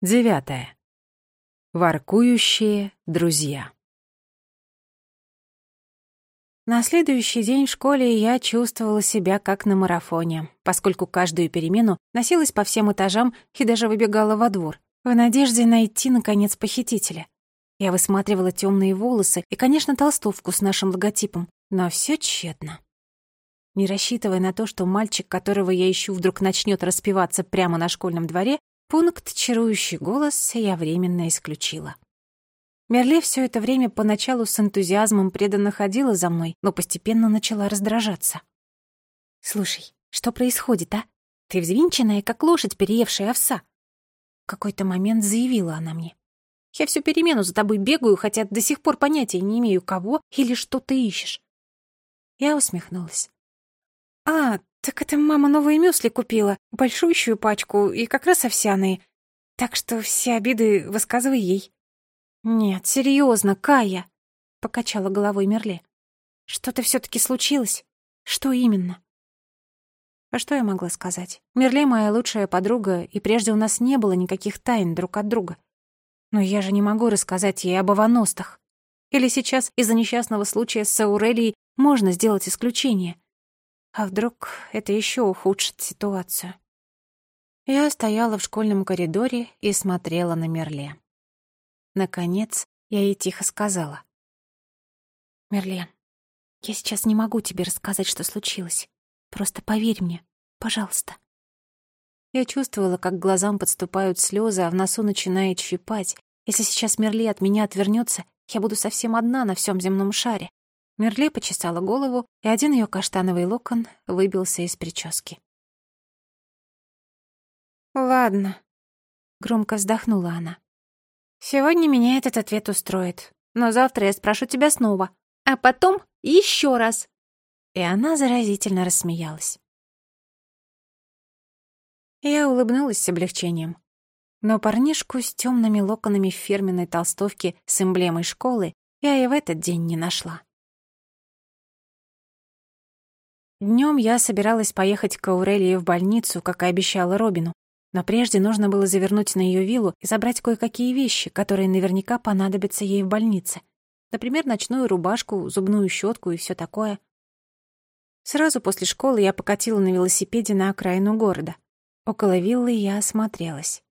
Девятое. Воркующие друзья. На следующий день в школе я чувствовала себя как на марафоне, поскольку каждую перемену носилась по всем этажам и даже выбегала во двор, в надежде найти, наконец, похитителя. Я высматривала темные волосы и, конечно, толстовку с нашим логотипом, но все тщетно. Не рассчитывая на то, что мальчик, которого я ищу, вдруг начнет распеваться прямо на школьном дворе, Пункт «Чарующий голос» я временно исключила. Мерле все это время поначалу с энтузиазмом преданно ходила за мной, но постепенно начала раздражаться. «Слушай, что происходит, а? Ты взвинченная, как лошадь, переевшая овса!» В какой-то момент заявила она мне. «Я всю перемену за тобой бегаю, хотя до сих пор понятия не имею, кого или что ты ищешь». Я усмехнулась. «А, так это мама новые мюсли купила, большущую пачку и как раз овсяные. Так что все обиды высказывай ей». «Нет, серьезно, Кая», — покачала головой Мерле. «Что-то все таки случилось? Что именно?» А что я могла сказать? Мерле моя лучшая подруга, и прежде у нас не было никаких тайн друг от друга. Но я же не могу рассказать ей об аваностах. Или сейчас из-за несчастного случая с Аурелией можно сделать исключение. А вдруг это еще ухудшит ситуацию? Я стояла в школьном коридоре и смотрела на Мерле. Наконец, я ей тихо сказала. «Мерле, я сейчас не могу тебе рассказать, что случилось. Просто поверь мне, пожалуйста». Я чувствовала, как глазам подступают слезы, а в носу начинает щипать. Если сейчас Мерле от меня отвернется, я буду совсем одна на всем земном шаре. Мерле почесала голову, и один ее каштановый локон выбился из прически. «Ладно», — громко вздохнула она. «Сегодня меня этот ответ устроит, но завтра я спрошу тебя снова, а потом еще раз». И она заразительно рассмеялась. Я улыбнулась с облегчением. Но парнишку с темными локонами в фирменной толстовке с эмблемой школы я и в этот день не нашла. Днем я собиралась поехать к Аурелии в больницу, как и обещала Робину. Но прежде нужно было завернуть на ее виллу и забрать кое-какие вещи, которые наверняка понадобятся ей в больнице. Например, ночную рубашку, зубную щетку и все такое. Сразу после школы я покатила на велосипеде на окраину города. Около виллы я осмотрелась.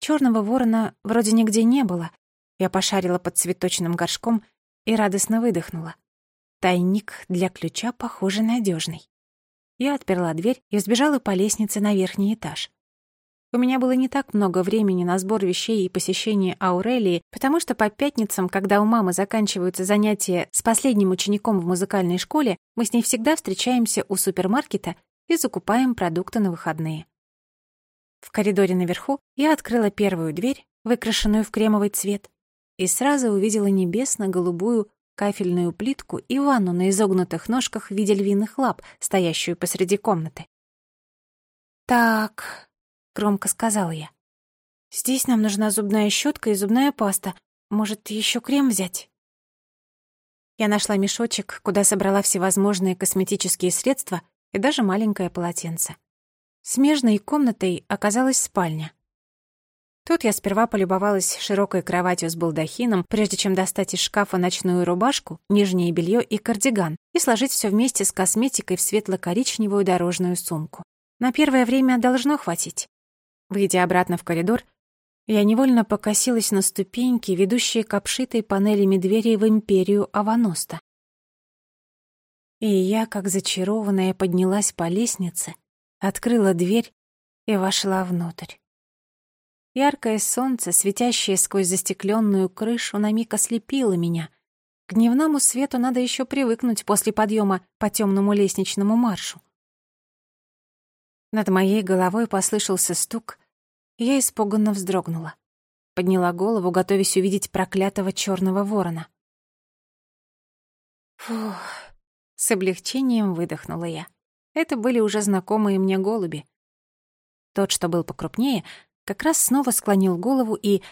Черного ворона вроде нигде не было. Я пошарила под цветочным горшком и радостно выдохнула. Тайник для ключа, похоже, надежный. Я отперла дверь и взбежала по лестнице на верхний этаж. У меня было не так много времени на сбор вещей и посещение Аурелии, потому что по пятницам, когда у мамы заканчиваются занятия с последним учеником в музыкальной школе, мы с ней всегда встречаемся у супермаркета и закупаем продукты на выходные. В коридоре наверху я открыла первую дверь, выкрашенную в кремовый цвет, и сразу увидела небесно-голубую кафельную плитку и ванну на изогнутых ножках в виде львиных лап, стоящую посреди комнаты. «Так», — громко сказала я, — «здесь нам нужна зубная щетка и зубная паста. Может, еще крем взять?» Я нашла мешочек, куда собрала всевозможные косметические средства и даже маленькое полотенце. Смежной комнатой оказалась спальня. Тут я сперва полюбовалась широкой кроватью с балдахином, прежде чем достать из шкафа ночную рубашку, нижнее белье и кардиган и сложить все вместе с косметикой в светло-коричневую дорожную сумку. На первое время должно хватить. Выйдя обратно в коридор, я невольно покосилась на ступеньки, ведущие к обшитой панелями двери в империю Аваноста. И я, как зачарованная, поднялась по лестнице, открыла дверь и вошла внутрь. Яркое солнце, светящее сквозь застекленную крышу, на миг ослепило меня. К дневному свету надо еще привыкнуть после подъема по темному лестничному маршу. Над моей головой послышался стук, и я испуганно вздрогнула. Подняла голову, готовясь увидеть проклятого черного ворона. Фух, с облегчением выдохнула я. Это были уже знакомые мне голуби. Тот, что был покрупнее, как раз снова склонил голову и...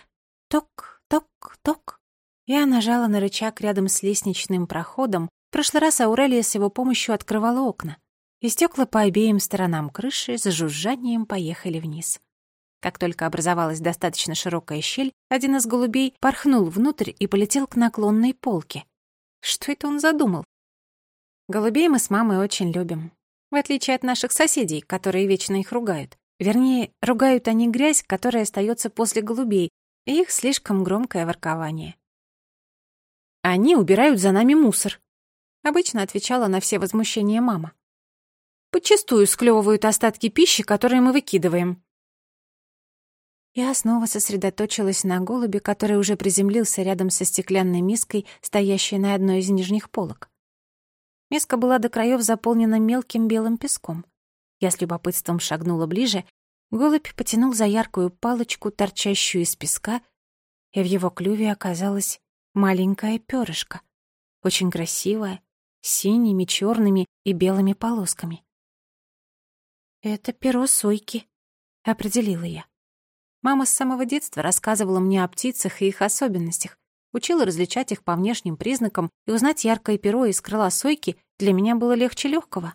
Ток, ток, ток. Я нажала на рычаг рядом с лестничным проходом. В прошлый раз Аурелия с его помощью открывала окна. И стекла по обеим сторонам крыши с жужжанием поехали вниз. Как только образовалась достаточно широкая щель, один из голубей порхнул внутрь и полетел к наклонной полке. Что это он задумал? Голубей мы с мамой очень любим. В отличие от наших соседей, которые вечно их ругают. Вернее, ругают они грязь, которая остается после голубей, и их слишком громкое воркование. «Они убирают за нами мусор», — обычно отвечала на все возмущения мама. «Подчастую склевывают остатки пищи, которые мы выкидываем. Я снова сосредоточилась на голубе, который уже приземлился рядом со стеклянной миской, стоящей на одной из нижних полок. Миска была до краев заполнена мелким белым песком. Я с любопытством шагнула ближе, голубь потянул за яркую палочку, торчащую из песка, и в его клюве оказалась маленькая перышко, очень красивая, с синими, черными и белыми полосками. «Это перо сойки», — определила я. Мама с самого детства рассказывала мне о птицах и их особенностях, учила различать их по внешним признакам, и узнать яркое перо из крыла сойки для меня было легче легкого.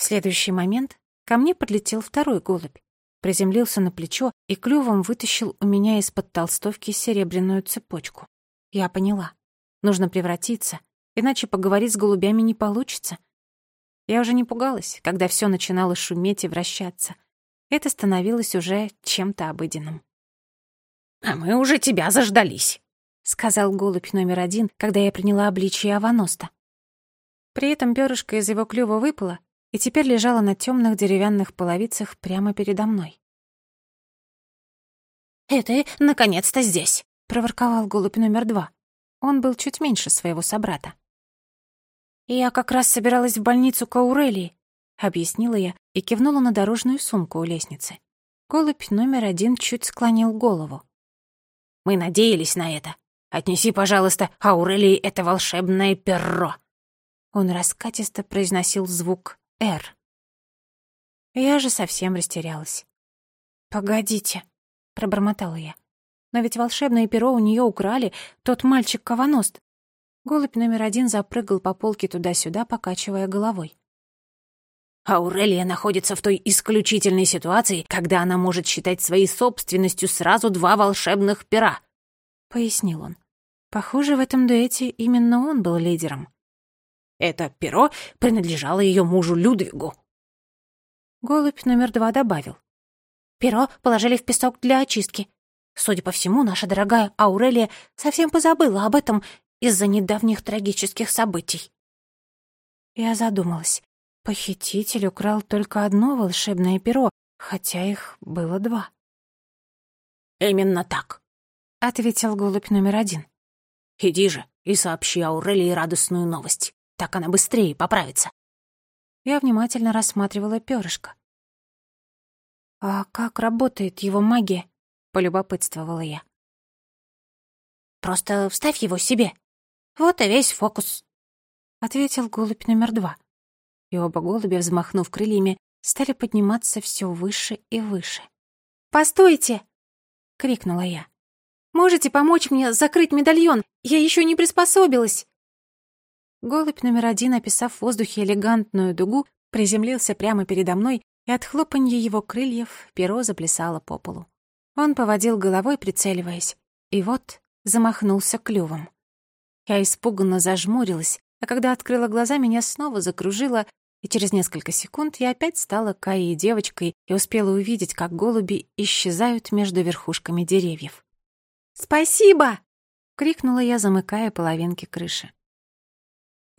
В следующий момент ко мне подлетел второй голубь, приземлился на плечо и клювом вытащил у меня из-под толстовки серебряную цепочку. Я поняла. Нужно превратиться, иначе поговорить с голубями не получится. Я уже не пугалась, когда все начинало шуметь и вращаться — это становилось уже чем-то обыденным. «А мы уже тебя заждались», — сказал голубь номер один, когда я приняла обличие Аваноста. При этом перышко из его клюва выпало и теперь лежало на темных деревянных половицах прямо передо мной. «Это наконец-то здесь», — проворковал голубь номер два. Он был чуть меньше своего собрата. «Я как раз собиралась в больницу к Аурелии», — объяснила я, и кивнула на дорожную сумку у лестницы. Голубь номер один чуть склонил голову. «Мы надеялись на это. Отнеси, пожалуйста, Аурелии это волшебное перо!» Он раскатисто произносил звук «Р». Я же совсем растерялась. «Погодите», — пробормотала я. «Но ведь волшебное перо у нее украли тот мальчик-кованост». Голубь номер один запрыгал по полке туда-сюда, покачивая головой. Аурелия находится в той исключительной ситуации, когда она может считать своей собственностью сразу два волшебных пера», — пояснил он. Похоже, в этом дуэте именно он был лидером. Это перо принадлежало ее мужу Людвигу. Голубь номер два добавил. Перо положили в песок для очистки. Судя по всему, наша дорогая Аурелия совсем позабыла об этом из-за недавних трагических событий. Я задумалась. Похититель украл только одно волшебное перо, хотя их было два. «Именно так», — ответил голубь номер один. «Иди же и сообщи Аурелии радостную новость. Так она быстрее поправится». Я внимательно рассматривала перышко. «А как работает его магия?» — полюбопытствовала я. «Просто вставь его себе. Вот и весь фокус», — ответил голубь номер два и оба голубя, взмахнув крыльями, стали подниматься все выше и выше. «Постойте!» — крикнула я. «Можете помочь мне закрыть медальон? Я еще не приспособилась!» Голубь номер один, описав в воздухе элегантную дугу, приземлился прямо передо мной, и от хлопанья его крыльев перо заплясало по полу. Он поводил головой, прицеливаясь, и вот замахнулся клювом. Я испуганно зажмурилась, а когда открыла глаза, меня снова закружило, и через несколько секунд я опять стала Каей девочкой и успела увидеть, как голуби исчезают между верхушками деревьев. «Спасибо!» — крикнула я, замыкая половинки крыши.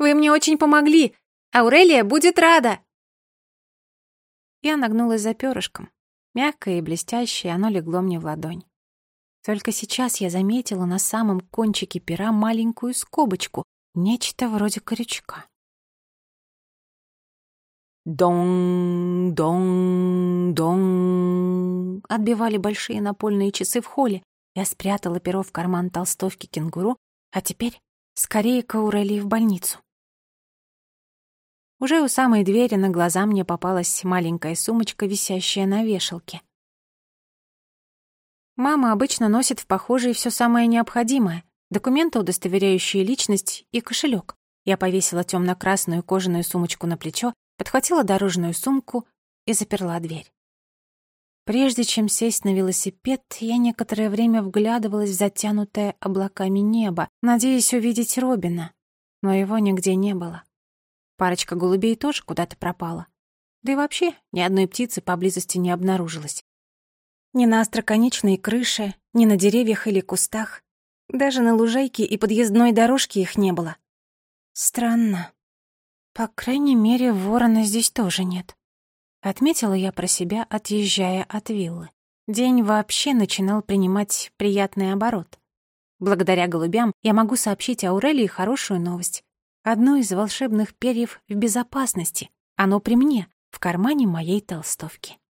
«Вы мне очень помогли! Аурелия будет рада!» Я нагнулась за перышком. Мягкое и блестящее оно легло мне в ладонь. Только сейчас я заметила на самом кончике пера маленькую скобочку, нечто вроде крючка. Дон, дон, дон. Отбивали большие напольные часы в холле. Я спрятала перо в карман толстовки кенгуру, а теперь скорее к Аурелии в больницу. Уже у самой двери на глаза мне попалась маленькая сумочка, висящая на вешалке. Мама обычно носит в похожей все самое необходимое — документы, удостоверяющие личность, и кошелек. Я повесила темно красную кожаную сумочку на плечо подхватила дорожную сумку и заперла дверь. Прежде чем сесть на велосипед, я некоторое время вглядывалась в затянутое облаками небо, надеясь увидеть Робина, но его нигде не было. Парочка голубей тоже куда-то пропала. Да и вообще ни одной птицы поблизости не обнаружилось. Ни на остроконечной крыше, ни на деревьях или кустах. Даже на лужайке и подъездной дорожке их не было. Странно. По крайней мере, ворона здесь тоже нет. Отметила я про себя, отъезжая от виллы. День вообще начинал принимать приятный оборот. Благодаря голубям я могу сообщить Аурелии хорошую новость. Одно из волшебных перьев в безопасности. Оно при мне, в кармане моей толстовки.